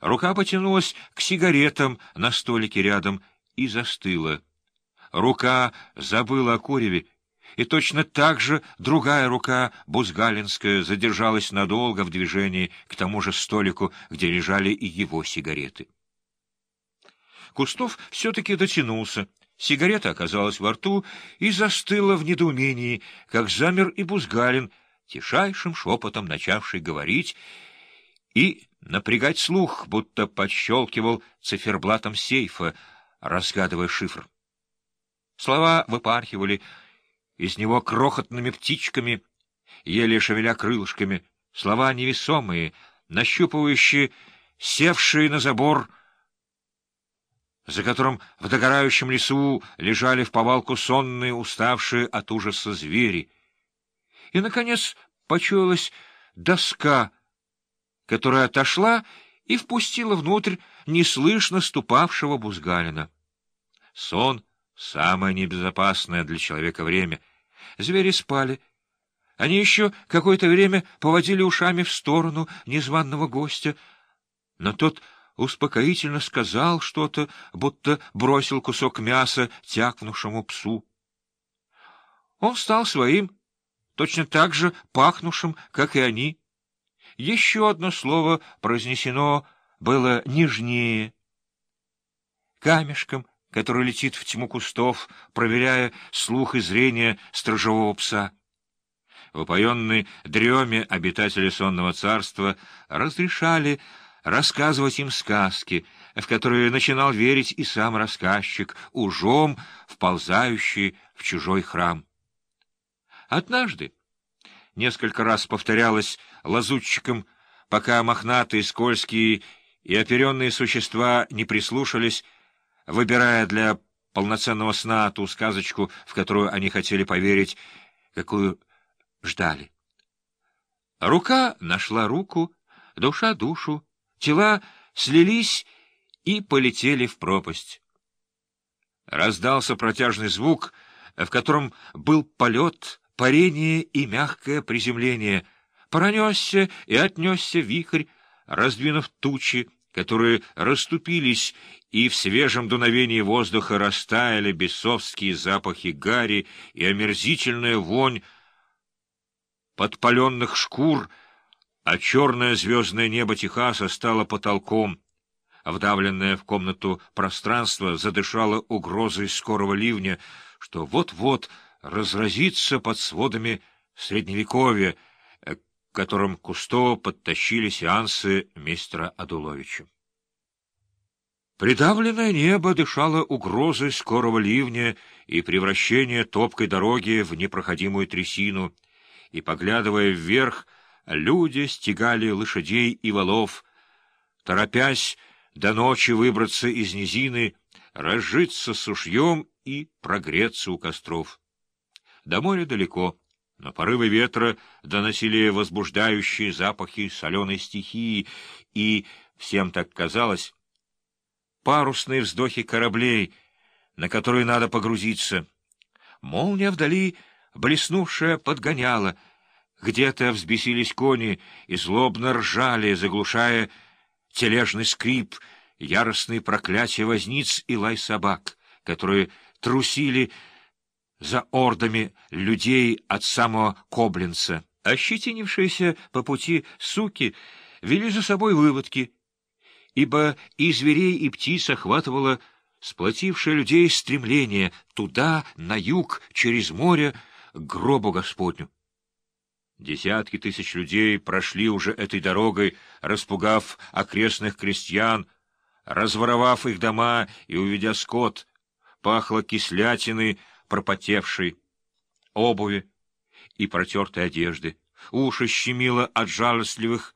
Рука потянулась к сигаретам на столике рядом и застыла. Рука забыла о куреве, и точно так же другая рука, бузгалинская, задержалась надолго в движении к тому же столику, где лежали и его сигареты. Кустов все-таки дотянулся. Сигарета оказалась во рту и застыла в недоумении, как замер и Бузгалин, тишайшим шепотом начавший говорить и напрягать слух, будто подщелкивал циферблатом сейфа, разгадывая шифр. Слова выпархивали из него крохотными птичками, еле шевеля крылышками, слова невесомые, нащупывающие, севшие на забор, за которым в догорающем лесу лежали в повалку сонные, уставшие от ужаса звери. И, наконец, почуялась доска, которая отошла и впустила внутрь неслышно ступавшего Бузгалина. Сон — самое небезопасное для человека время — Звери спали. Они еще какое-то время поводили ушами в сторону незваного гостя, но тот успокоительно сказал что-то, будто бросил кусок мяса тякнувшему псу. Он стал своим, точно так же пахнувшим, как и они. Еще одно слово произнесено было нежнее. Камешком который летит в тьму кустов, проверяя слух и зрение стражевого пса. В упоенной дреме обитатели сонного царства разрешали рассказывать им сказки, в которые начинал верить и сам рассказчик, ужом вползающий в чужой храм. Однажды, несколько раз повторялось лазутчикам, пока мохнатые, скользкие и оперенные существа не прислушались, выбирая для полноценного сна ту сказочку, в которую они хотели поверить, какую ждали. Рука нашла руку, душа — душу, тела слились и полетели в пропасть. Раздался протяжный звук, в котором был полет, парение и мягкое приземление. Пронесся и отнесся вихрь, раздвинув тучи, которые расступились, и в свежем дуновении воздуха растаяли бесовские запахи гари и омерзительная вонь подпаленных шкур, а черное звездное небо Техаса стало потолком. Вдавленное в комнату пространство задышало угрозой скорого ливня, что вот-вот разразится под сводами Средневековья, к которым Кусто подтащили сеансы мистера Адуловича. Придавленное небо дышало угрозой скорого ливня и превращения топкой дороги в непроходимую трясину, и, поглядывая вверх, люди стегали лошадей и валов, торопясь до ночи выбраться из низины, разжиться сушьем и прогреться у костров. До моря далеко — но порывы ветра доносили возбуждающие запахи соленой стихии, и, всем так казалось, парусные вздохи кораблей, на которые надо погрузиться. Молния вдали, блеснувшая, подгоняла. Где-то взбесились кони и злобно ржали, заглушая тележный скрип, яростные проклятия возниц и лай собак, которые трусили за ордами людей от самого Коблинца. Ощетинившиеся по пути суки вели за собой выводки, ибо и зверей, и птиц охватывало сплотившее людей стремление туда, на юг, через море, к гробу Господню. Десятки тысяч людей прошли уже этой дорогой, распугав окрестных крестьян, разворовав их дома и уведя скот, пахло кислятиной, пропотевшей, обуви и протертой одежды. Уши щемило от жалостливых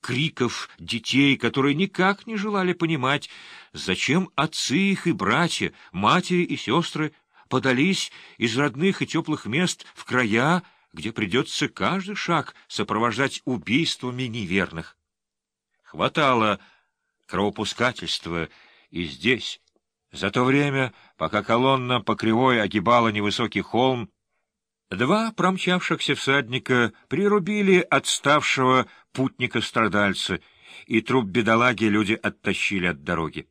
криков детей, которые никак не желали понимать, зачем отцы их и братья, матери и сестры подались из родных и теплых мест в края, где придется каждый шаг сопровождать убийствами неверных. Хватало кровопускательства и здесь, за то время, пока колонна по кривой огибала невысокий холм, два промчавшихся всадника прирубили отставшего путника-страдальца и труп бедолаги люди оттащили от дороги.